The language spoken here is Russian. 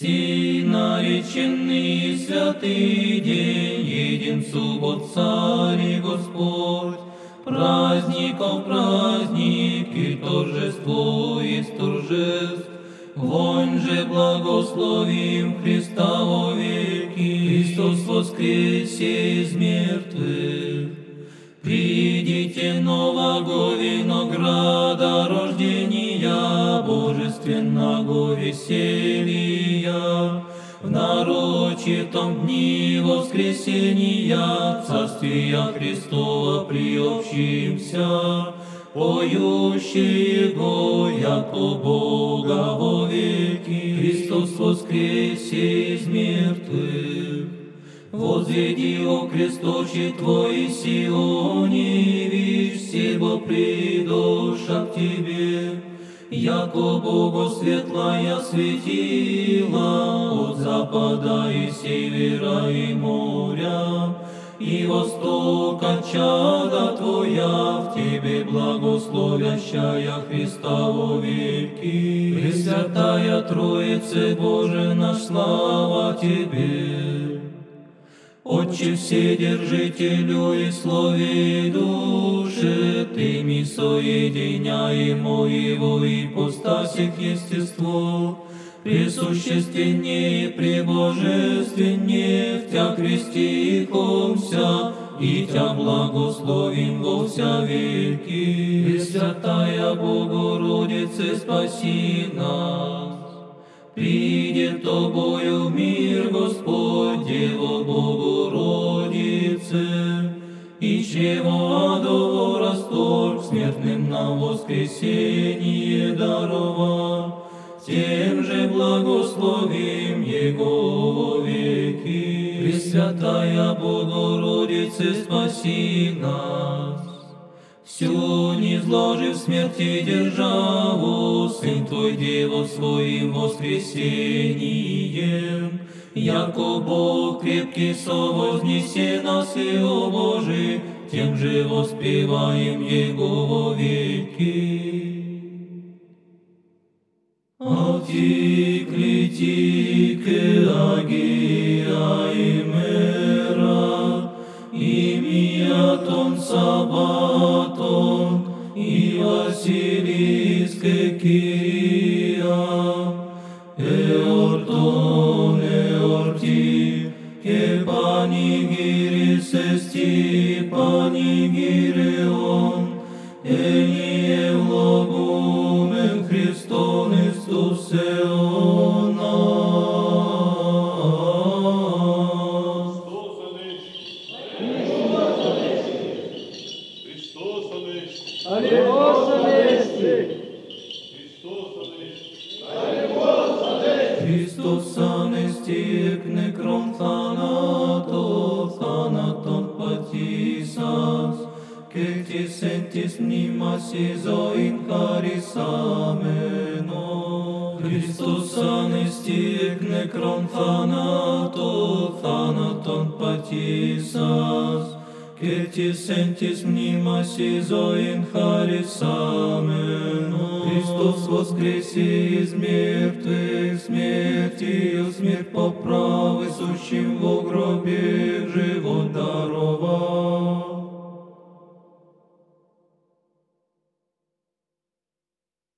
Сей нареченный святый день, един суббот царь и Господь, праздников праздник и торжество из торжеств, Вонь же благословим Христа во веки, Христос воскресе из мертвых. Придите нового винограда божественного веселья, в нарочитом дни воскресения Царствия Христова приобщимся, поющие Его, яко Бога во веки, Христос воскресе из мертвых. Возведи, о кресточи Твои, Сионе, вишь, себо придоша к Тебе, яко Богу светлая светила от запада и севера и моря, и востока чада Твоя в Тебе благословящая Христа во веки. Пресвятая Троице Боже наш, слава Тебе! Отче Вседержителю и слове и душе, Ты ми соединяемо Его ипостасик естество, присущественнее, пребожественнее, в Тя крестикомся, и Тя благословим во вся веки. Пресвятая Богородице, спаси нас. Придет тобою мир Господь, Дева Богородице, и чрево адово расторг, смертным нам воскресение дарова, тем же благословим Его веки. Пресвятая Богородице, спаси нас. Не изложив смерти державу, Сын Твой Дева своим воскресением, Яко Бог крепкий совознесе нас и о Божий, Тем же воспеваем Его веки. Автиклитике агия и мера, Iatun Sabaton, i Vasiliske Kyria, eorton eorti, ke panigiris esti panigireon, eni eulogumen Christon Istus eon, Αλληλός Ανέστη. Χριστός Ανέστη εκ νεκρών θάνατο, θάνατον πατήσας, και της εν της μνήμας η ζωήν χαρισάμενο. Χριστός Ανέστη εκ νεκρών θάνατο, θάνατον πατήσας, Irtis sentis mnimas изоин харис самено. Христос воскреси из мертвых, смертью смерть по праву, сущим в гробе живой.